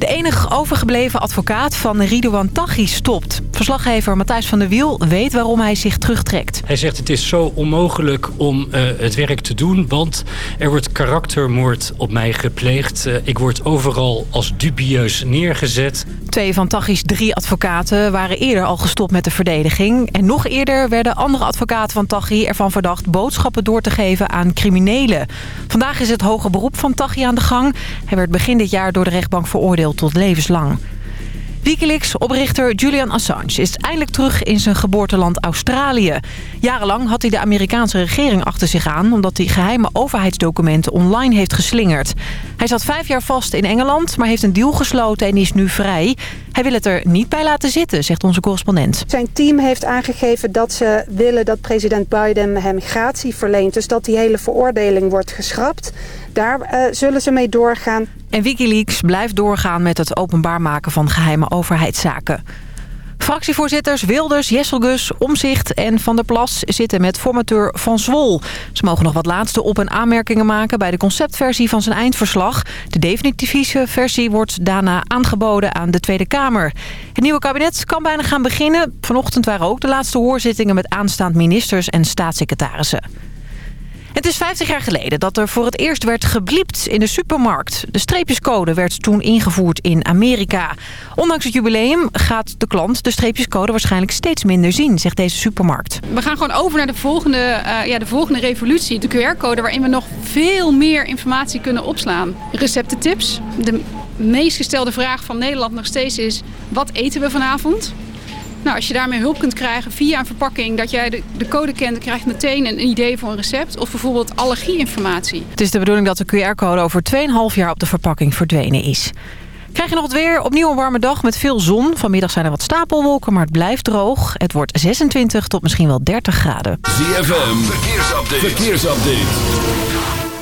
De enige overgebleven advocaat van Ridouan Taghi stopt. Verslaggever Matthijs van der Wiel weet waarom hij zich terugtrekt. Hij zegt het is zo onmogelijk om uh, het werk te doen... want er wordt karaktermoord op mij gepleegd. Uh, ik word overal als dubieus neergezet. Twee van Taghi's drie advocaten waren eerder al gestopt met de verdediging. En nog eerder werden andere advocaten van Taghi ervan verdacht... boodschappen door te geven aan criminelen. Vandaag is het hoge beroep van Taghi aan de gang. Hij werd begin dit jaar door de rechtbank veroordeeld tot levenslang. Wikileaks-oprichter Julian Assange is eindelijk terug in zijn geboorteland Australië. Jarenlang had hij de Amerikaanse regering achter zich aan... omdat hij geheime overheidsdocumenten online heeft geslingerd. Hij zat vijf jaar vast in Engeland, maar heeft een deal gesloten en is nu vrij. Hij wil het er niet bij laten zitten, zegt onze correspondent. Zijn team heeft aangegeven dat ze willen dat president Biden hem gratie verleent. Dus dat die hele veroordeling wordt geschrapt. Daar uh, zullen ze mee doorgaan. En Wikileaks blijft doorgaan met het openbaar maken van geheime overheidszaken. Fractievoorzitters Wilders, Jesselgus, Omzicht en Van der Plas zitten met formateur Van Zwol. Ze mogen nog wat laatste op- en aanmerkingen maken bij de conceptversie van zijn eindverslag. De definitieve versie wordt daarna aangeboden aan de Tweede Kamer. Het nieuwe kabinet kan bijna gaan beginnen. Vanochtend waren ook de laatste hoorzittingen met aanstaand ministers en staatssecretarissen. Het is 50 jaar geleden dat er voor het eerst werd gebliept in de supermarkt. De streepjescode werd toen ingevoerd in Amerika. Ondanks het jubileum gaat de klant de streepjescode waarschijnlijk steeds minder zien, zegt deze supermarkt. We gaan gewoon over naar de volgende, uh, ja, de volgende revolutie, de QR-code... waarin we nog veel meer informatie kunnen opslaan. Receptentips. De meest gestelde vraag van Nederland nog steeds is... wat eten we vanavond? Nou, als je daarmee hulp kunt krijgen via een verpakking... dat jij de, de code kent, dan krijg je meteen een idee voor een recept... of bijvoorbeeld allergieinformatie. Het is de bedoeling dat de QR-code over 2,5 jaar op de verpakking verdwenen is. Krijg je nog het weer? Opnieuw een warme dag met veel zon. Vanmiddag zijn er wat stapelwolken, maar het blijft droog. Het wordt 26 tot misschien wel 30 graden. ZFM, verkeersupdate. verkeersupdate.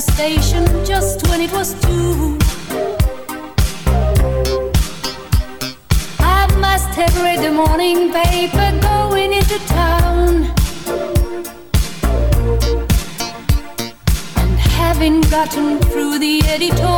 The station just when it was two. I must have read the morning paper going into town. And having gotten through the editorial,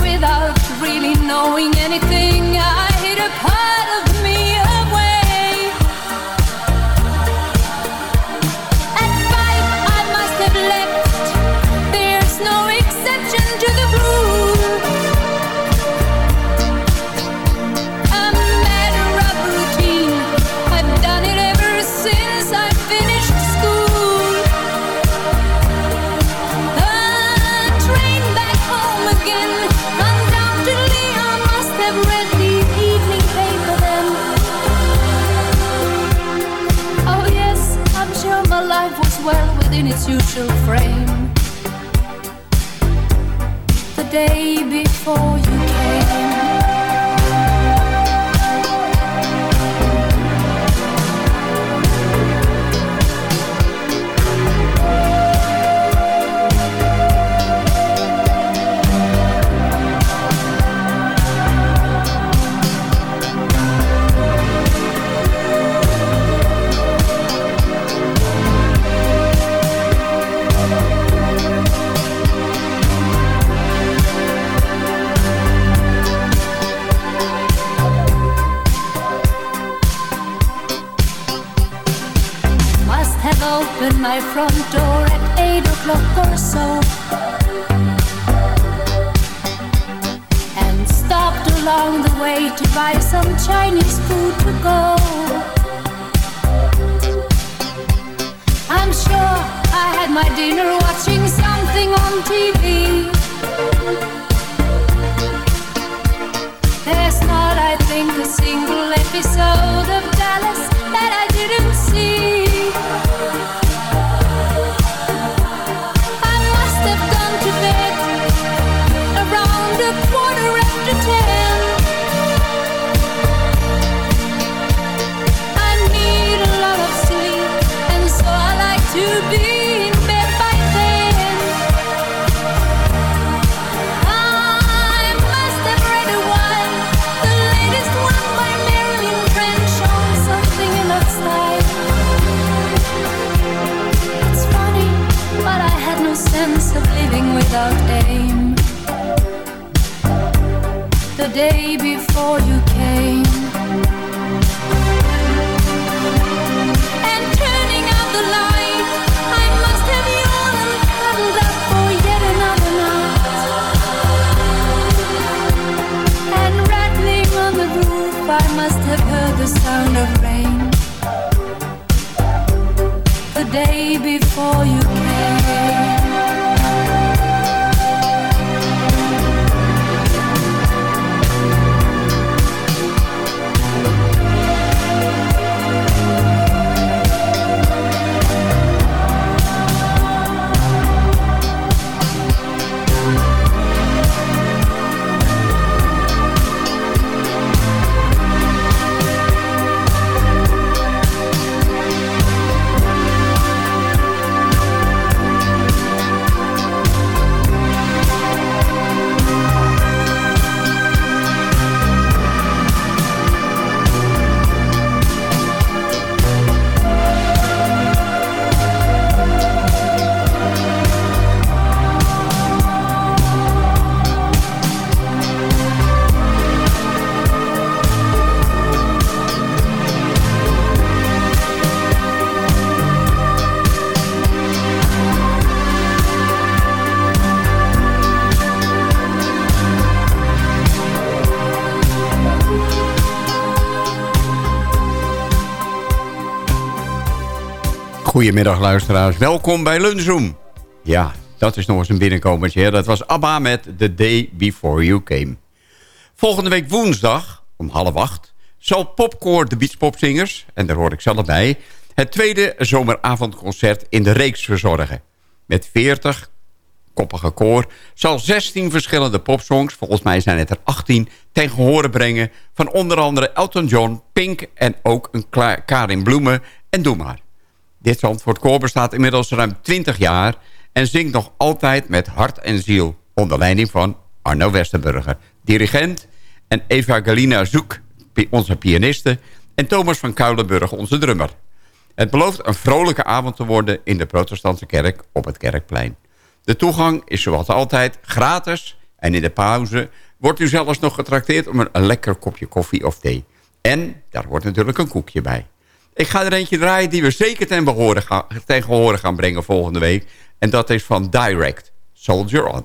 Without really knowing anything. my front door at 8 o'clock or so. And stopped along the way to buy some Chinese food to go. I'm sure I had my dinner watching something on TV Goedemiddag luisteraars, welkom bij Lunzoom. Ja, dat is nog eens een binnenkomertje. Dat was ABBA met The Day Before You Came. Volgende week woensdag, om half acht... zal Popcore de Beatspopzingers, en daar hoor ik zelf bij... het tweede zomeravondconcert in de reeks verzorgen. Met 40 koppige koor zal 16 verschillende popsongs... volgens mij zijn het er 18, ten gehore brengen... van onder andere Elton John, Pink en ook een Karin Bloemen en Doe Maar. Dit Zandvoort Koor bestaat inmiddels ruim 20 jaar... en zingt nog altijd met hart en ziel... onder leiding van Arno Westerburger, dirigent... en Eva Galina Zoek, onze pianiste... en Thomas van Kuilenburg, onze drummer. Het belooft een vrolijke avond te worden in de protestantse kerk op het Kerkplein. De toegang is zoals altijd gratis en in de pauze wordt u zelfs nog getrakteerd om een lekker kopje koffie of thee. En daar hoort natuurlijk een koekje bij. Ik ga er eentje draaien die we zeker ten gaan, gaan brengen volgende week. En dat is van Direct, Soldier On.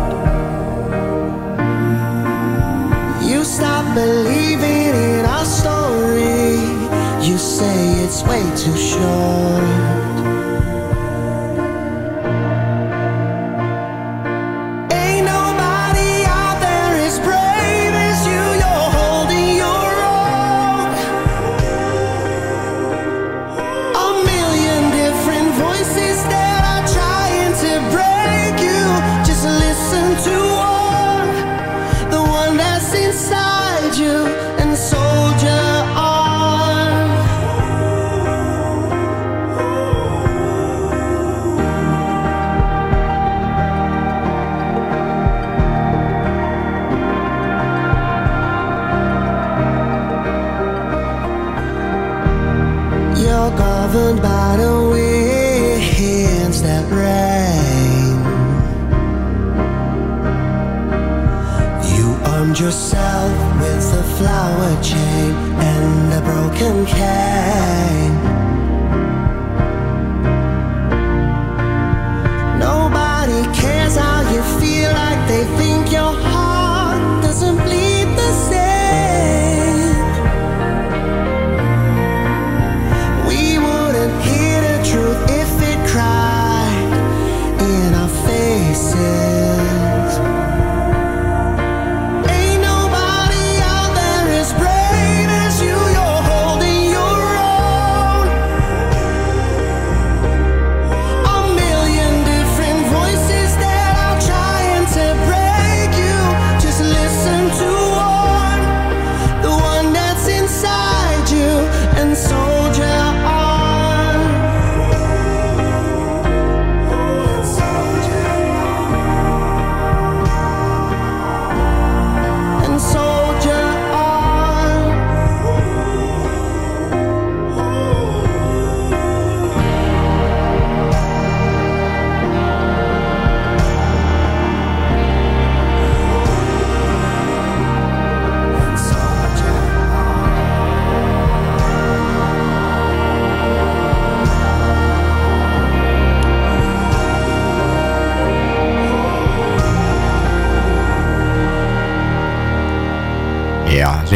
Believing in our story. You say it's way too short.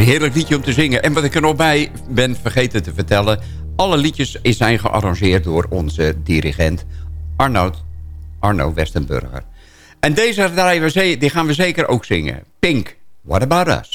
Heerlijk liedje om te zingen. En wat ik er nog bij ben vergeten te vertellen... alle liedjes zijn gearrangeerd door onze dirigent Arnoud, Arno Westenburger. En deze die gaan we zeker ook zingen. Pink, What About Us?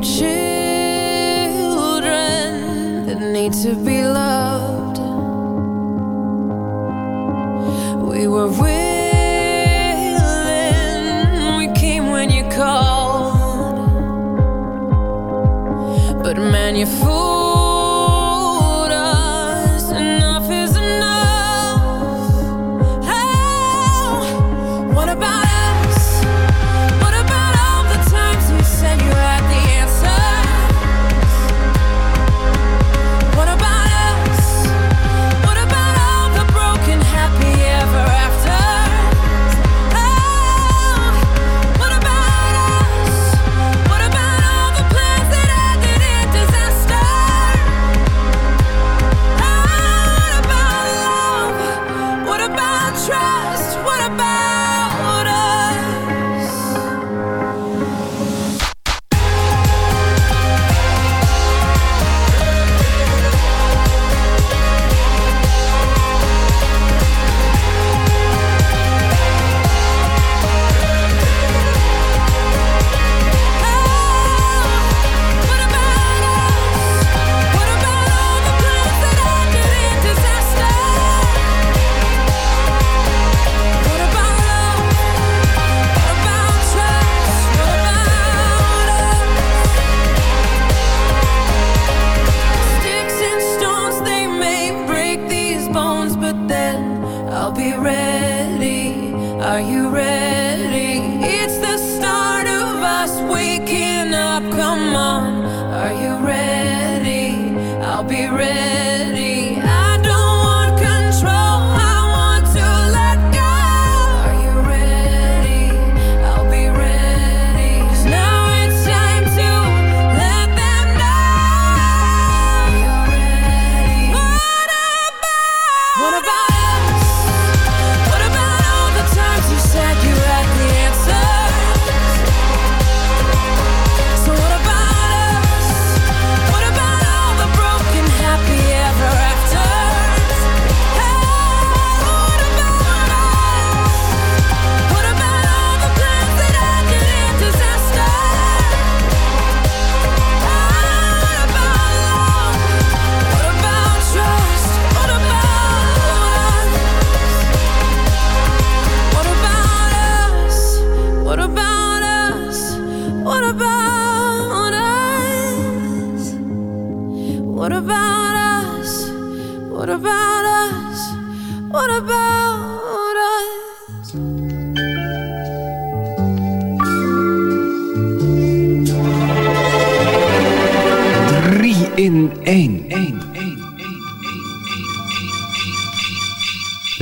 children that need to be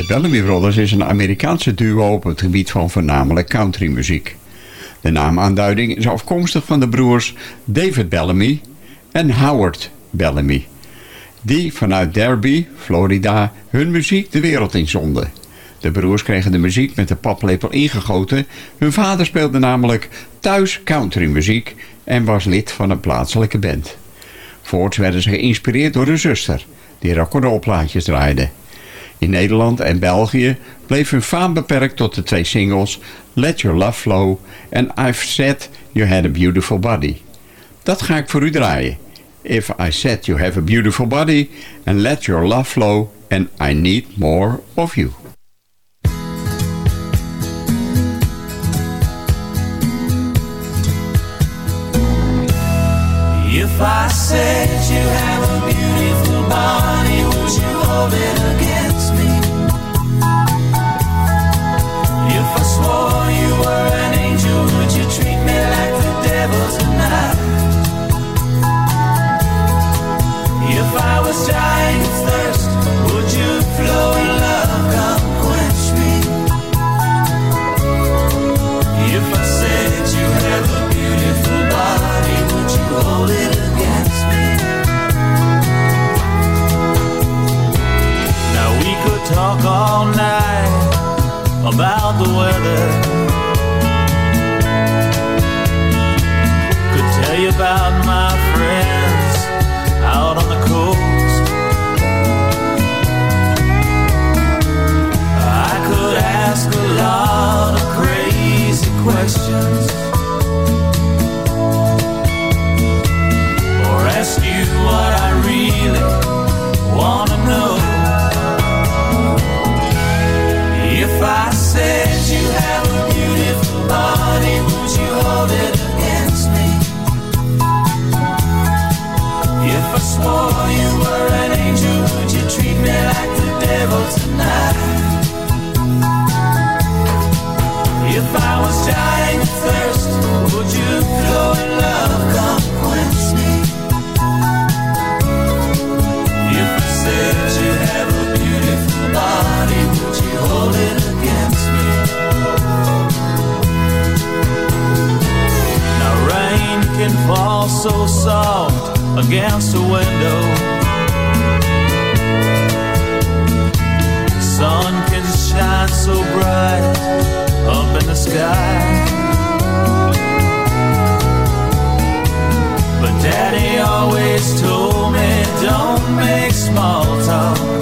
De Bellamy Brothers is een Amerikaanse duo op het gebied van voornamelijk countrymuziek. De naamaanduiding is afkomstig van de broers David Bellamy en Howard Bellamy, die vanuit Derby, Florida, hun muziek de wereld inzonden. De broers kregen de muziek met de paplepel ingegoten. Hun vader speelde namelijk thuis countrymuziek en was lid van een plaatselijke band. Voorts werden ze geïnspireerd door hun zuster, die rock'n'roll-plaatjes draaide. In Nederland en België bleef hun faam beperkt tot de twee singles Let Your Love Flow en I've Said You Had a Beautiful Body. Dat ga ik voor u draaien. If I Said You Have a Beautiful Body and Let Your Love Flow and I Need More of You. If I said you have a beautiful body, would you it? devil tonight. If I was dying of thirst, would you flow in love? Come quench me. If I said you have a beautiful body, would you hold it against me? Now we could talk all night about the weather you were an angel you treat me like the tonight? If I was dying of thirst Would you throw a love, come quench me? If I said you have a beautiful body Would you hold it against me? Now rain can fall so soft against the window. Sun can shine so bright up in the sky. But daddy always told me don't make small talk.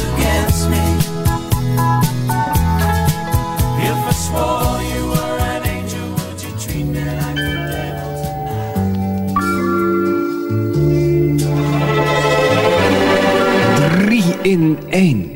één.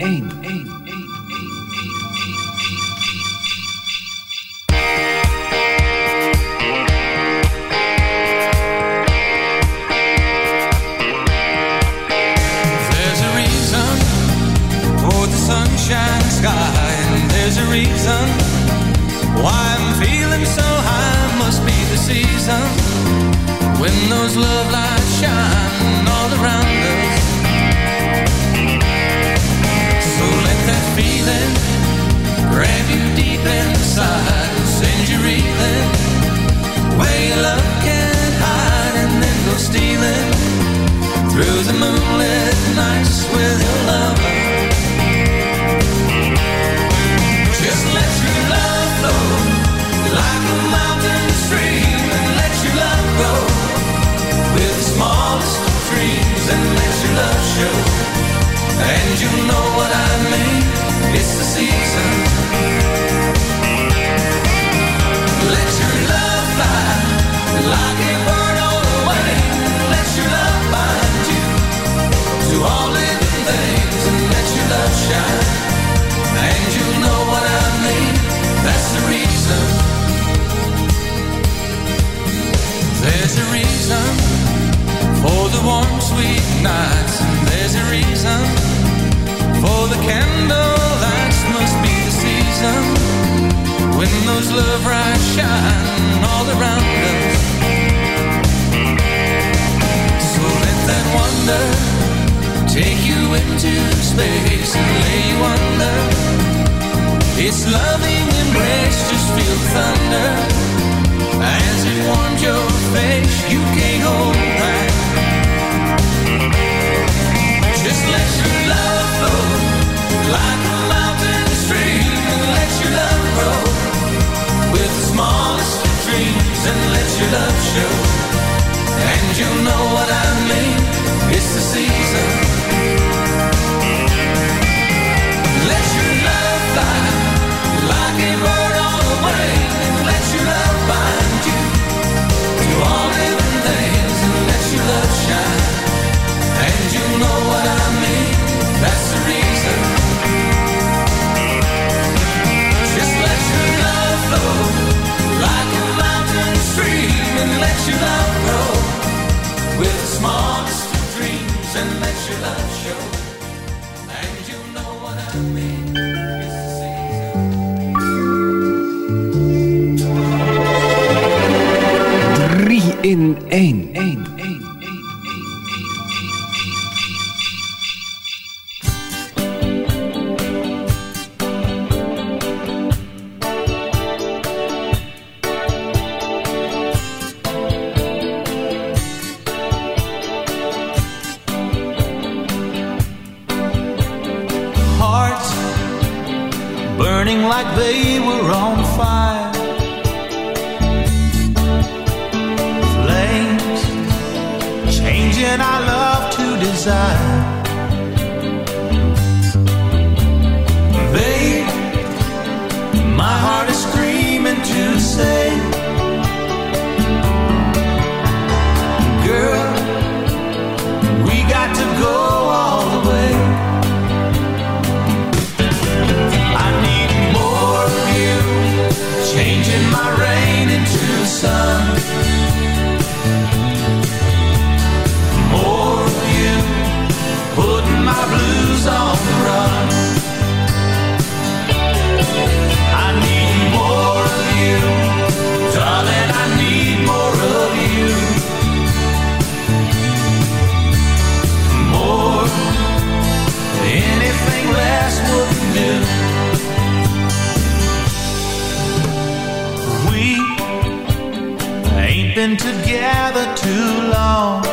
together too long.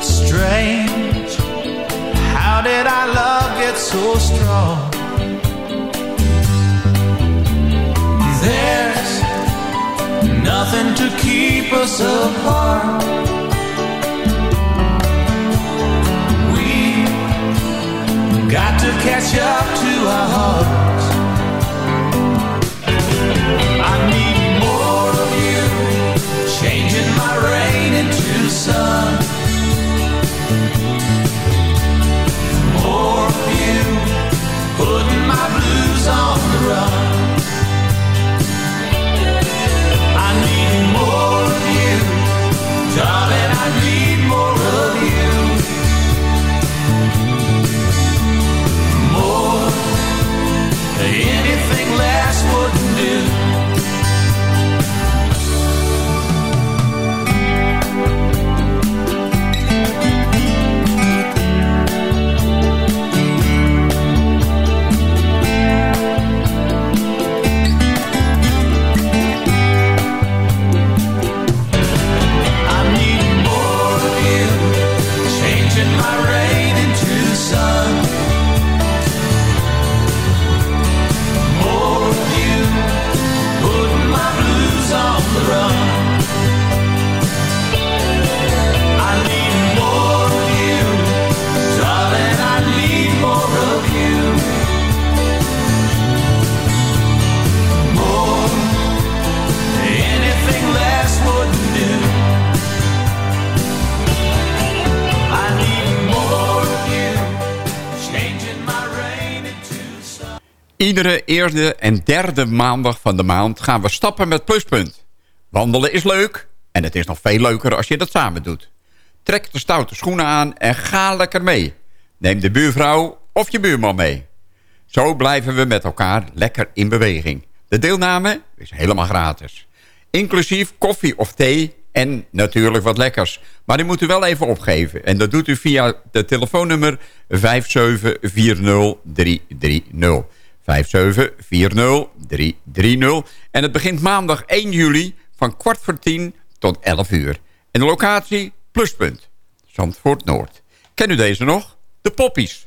Strange, how did our love get so strong? There's nothing to keep us apart. We got to catch up to our heart. en derde maandag van de maand gaan we stappen met Pluspunt. Wandelen is leuk en het is nog veel leuker als je dat samen doet. Trek de stoute schoenen aan en ga lekker mee. Neem de buurvrouw of je buurman mee. Zo blijven we met elkaar lekker in beweging. De deelname is helemaal gratis. Inclusief koffie of thee en natuurlijk wat lekkers. Maar die moet u wel even opgeven. En dat doet u via de telefoonnummer 5740330. En het begint maandag 1 juli van kwart voor tien tot 11 uur. En de locatie Pluspunt, Zandvoort Noord. Ken u deze nog? De Poppies.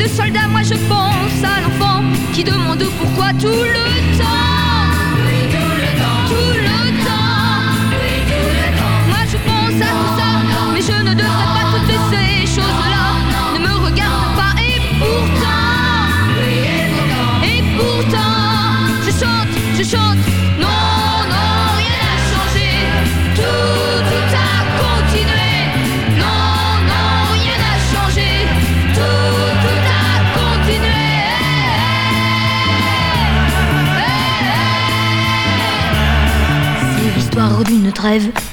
de soldats. Moi je pense à l'enfant qui demande pourquoi tout le temps.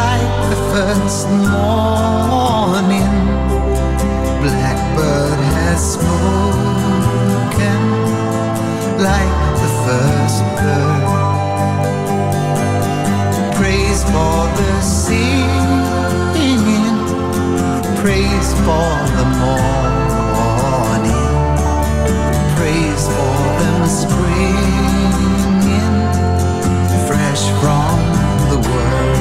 like the first morning. Blackbird has spoken like the first bird. Praise for the singing, praise for the morning, praise for the springing fresh from the world.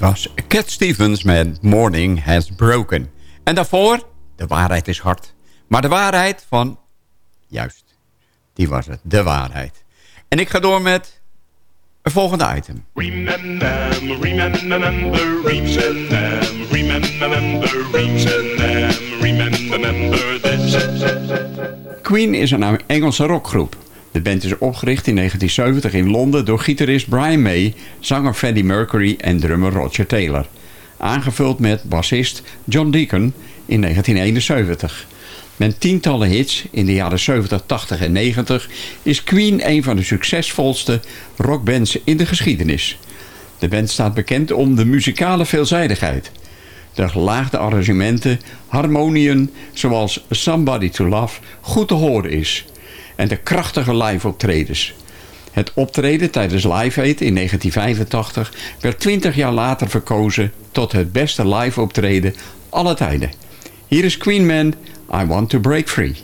Was Cat Stevens met Morning Has Broken. En daarvoor, de waarheid is hard. Maar de waarheid van, juist, die was het, de waarheid. En ik ga door met het volgende item. Remember, remember, remember, remember, remember, remember this. Queen is een Engelse rockgroep. De band is opgericht in 1970 in Londen door gitarist Brian May, zanger Freddie Mercury en drummer Roger Taylor. Aangevuld met bassist John Deacon in 1971. Met tientallen hits in de jaren 70, 80 en 90 is Queen een van de succesvolste rockbands in de geschiedenis. De band staat bekend om de muzikale veelzijdigheid. De gelaagde arrangementen, harmoniën zoals Somebody to Love goed te horen is. En de krachtige live optredens. Het optreden tijdens Live Aid in 1985 werd 20 jaar later verkozen tot het beste live optreden alle tijden. Hier is Queen Man, I Want to Break Free.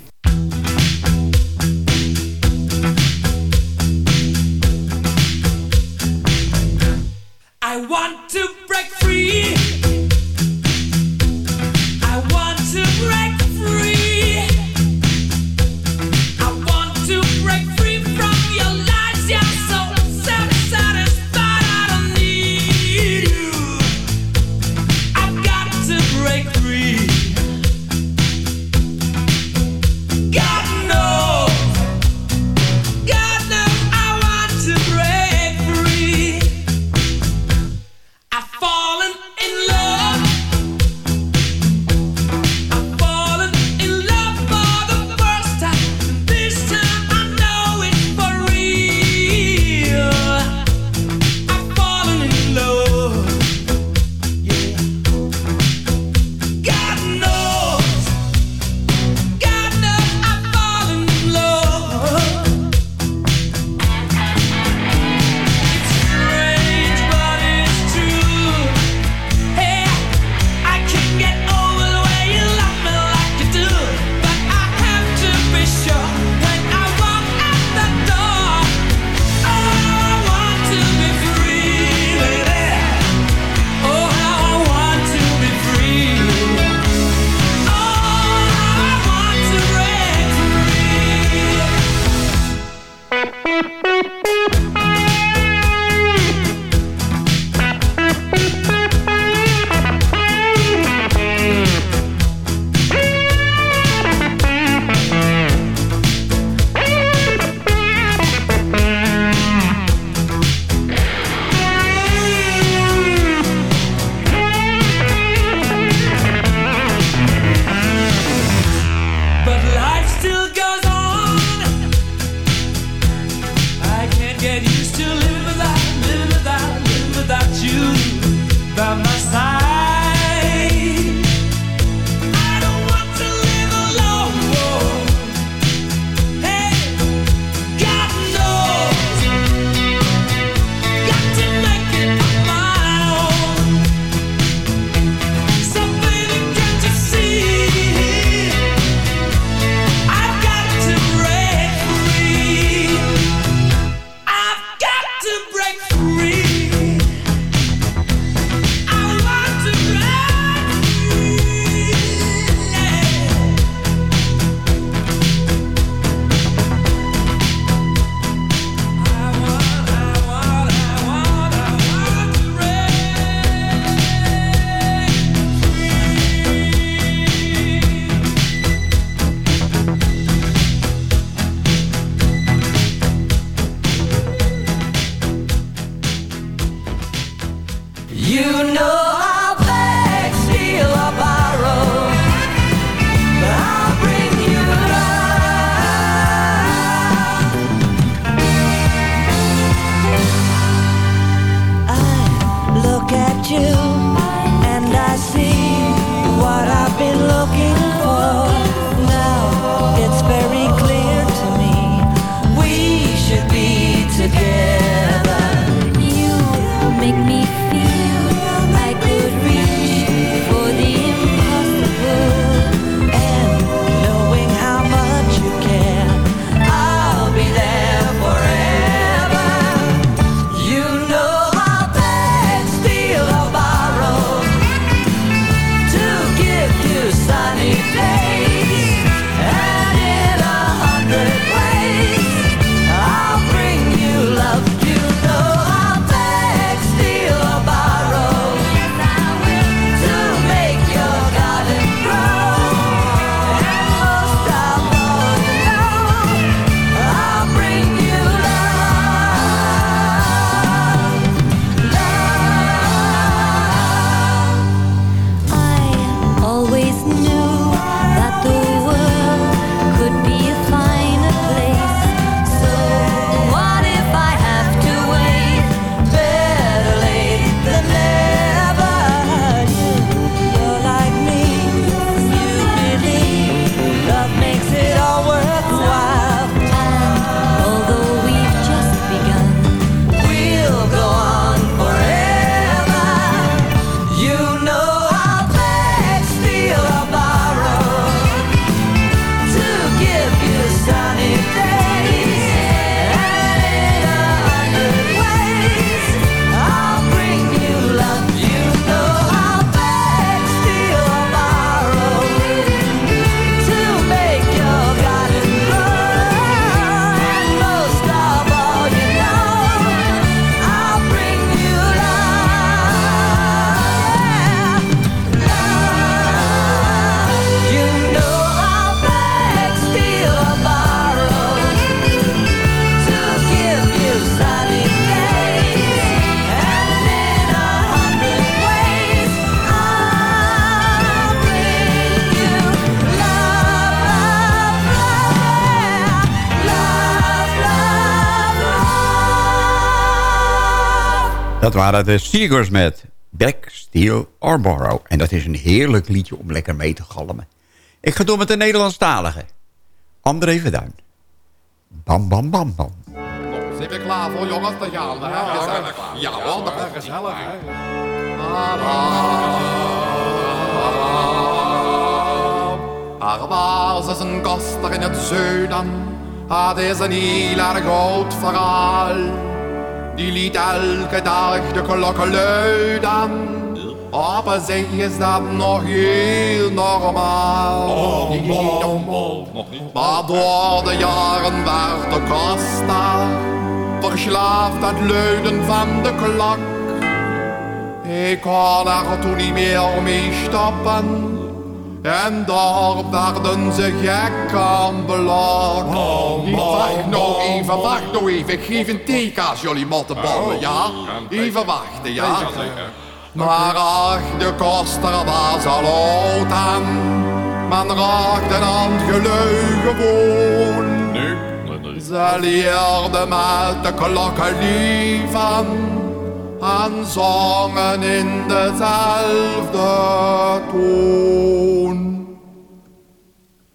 Dat waren de Seegers met Back, Steel or Borrow. En dat is een heerlijk liedje om lekker mee te galmen. Ik ga door met de Nederlandstalige. André Verduin. Bam, bam, bam, bam. Zit ik klaar voor jongens te gaan? hè? Gezellig. Ja hoor, dat is gezellig. Er was eens een koster in het zuiden. Het is een heel erg oud verhaal. Die liet elke dag de klokken luiden. Op zich is dat nog heel normaal. Maar door de jaren werd de koster verslaafd aan het luiden van de klok. Ik kon er toen niet meer mee stoppen. En daar werden ze gek aan belak. Wacht nou even, wacht nou even. Ik geef een theekaas, jullie mottenballen, ja? Even wachten, ja? Maar ach, de koster was al oud aan. Men raakte aan het gelui gewoon. Ze leerden met de klokken lieven en zongen in dezelfde toon.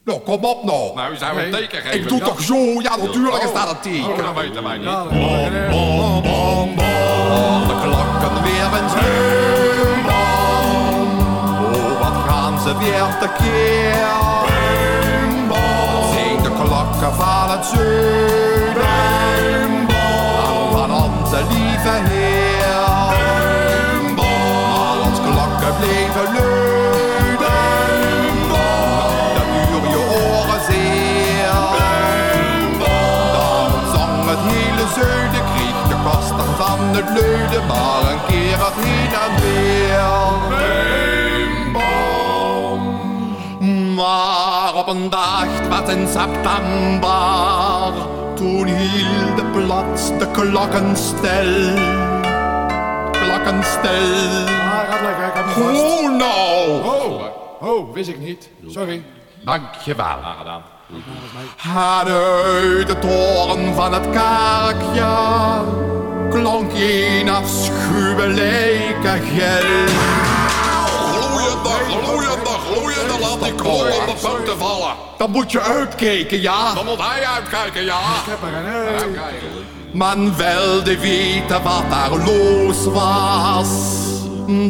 Nou, kom op nou. Nou, zou een teken geven. Ik doe ja? toch zo? Ja, natuurlijk is dat een teken. Oh, dat weten wij niet. Bom, bom, bom. De klokken weer eens bom, bom. Oh, wat gaan ze weer tekeer? Bom, bom. Zijn de klokken van het zuiden? Bom, van onze lieve Heer. Het luiden, maar een keer het heen en weer. Maar op een dag, wat in september, toen hield plots de klokken stil. Klokken stil. gaat lekker, ik heb hem vast. Hoe nou? Oh, oh, wist ik niet. Sorry. Dankjewel. gedaan. En uit de toren van het kerkje klonk een afschuwelijke gil. Gloeiende, gloeiende, gloeiende, laat die kool op de poten vallen. Dan moet je uitkijken, ja. Dan moet hij uitkijken, ja. Ik heb er een Man wilde weten wat daar los was.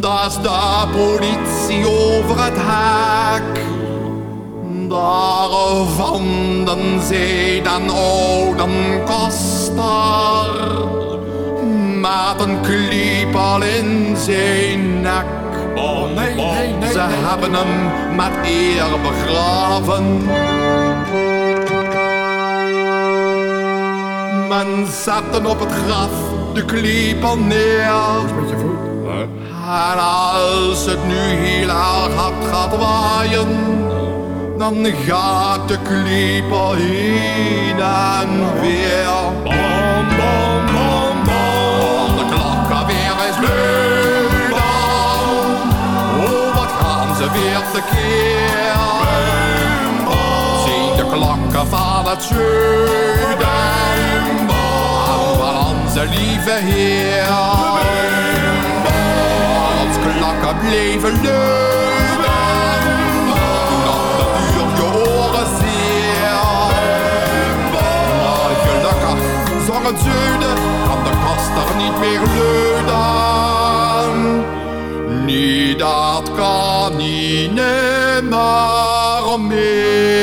Dat de politie over het hek. Daar vonden zij dan oude koster. Met een kliepel in zijn nek. Oh, nee, nee, nee. Ze hebben hem met eer begraven. Men zette op het graf de kliepel neer. Met je voet. En als het nu heel erg hard gaat waaien, dan gaat de kliepel heen en weer. Tekeer? Zie de klokken van het zuiden. Van onze lieve Heer. Als klokken bleven luiden. Dan beduur je oren zeer. Maar gelukkig zong het zuiden. Kan de koster niet meer luiden. Dat kan niet meer.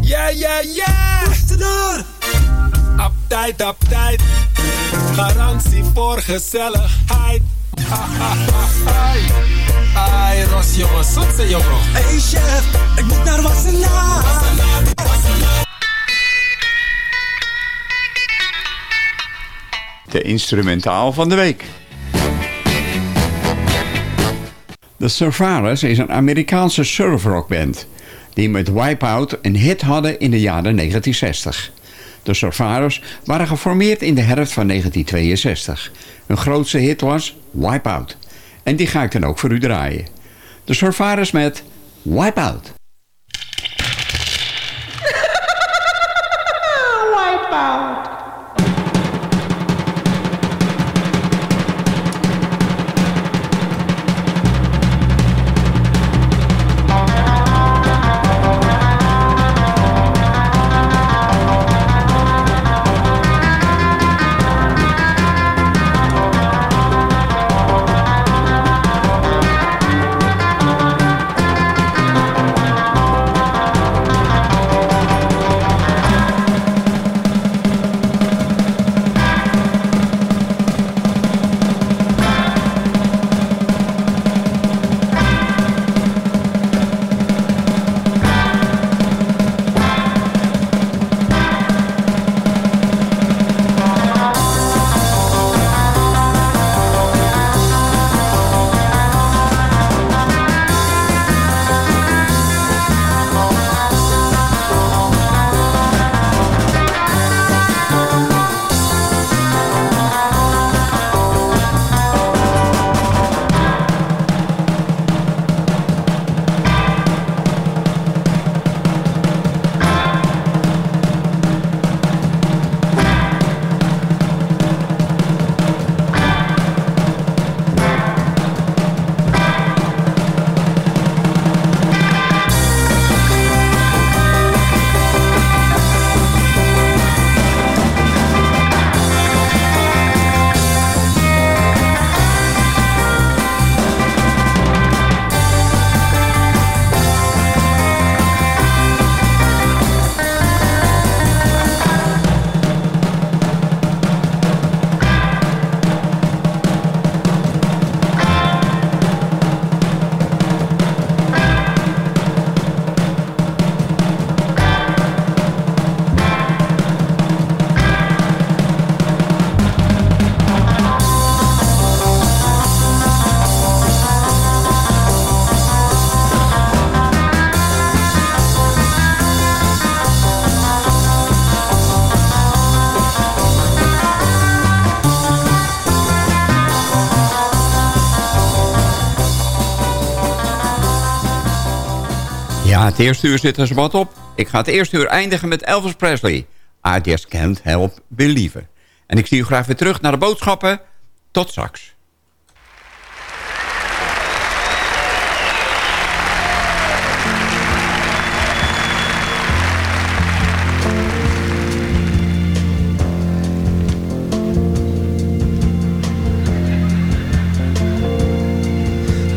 Ja, ja, ja! Tussendoor! Uptight, uptight. Garantie voor gezelligheid. Ai, Ros, jongen, zoetse jongen. Hey chef, ik moet naar Wassenaar. De instrumentaal van de week. The Survivors is een Amerikaanse surfrockband die met Wipeout een hit hadden in de jaren 1960. De Survivors waren geformeerd in de herfst van 1962. Hun grootste hit was Wipeout. En die ga ik dan ook voor u draaien. De Sorvaris met Wipeout. Wipeout. Het eerste uur zit er wat op. Ik ga het eerste uur eindigen met Elvis Presley. I just can't help believing. En ik zie u graag weer terug naar de boodschappen. Tot straks.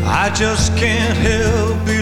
I just can't help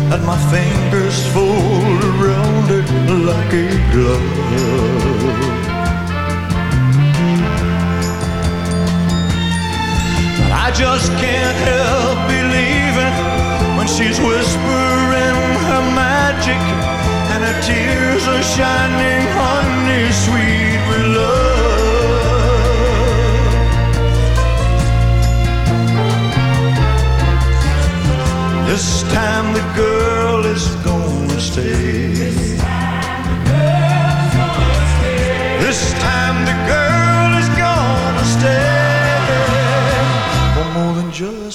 that my fingers fold around it like a glove. But I just can't help believing when she's whispering her magic and her tears are shining honey sweet with love. This time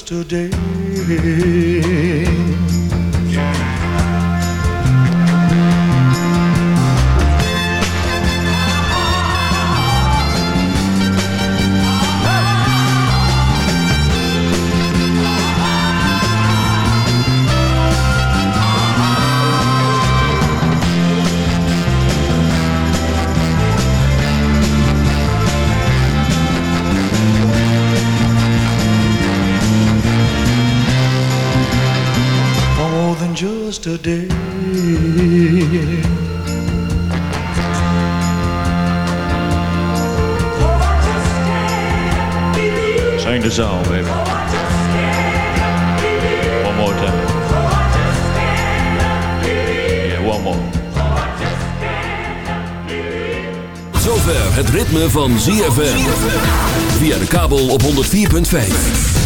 today. Just a day. Zijn de zaal, baby. One more time. Yeah, one more. Zover het ritme van ZFM. Via de kabel op 104.5.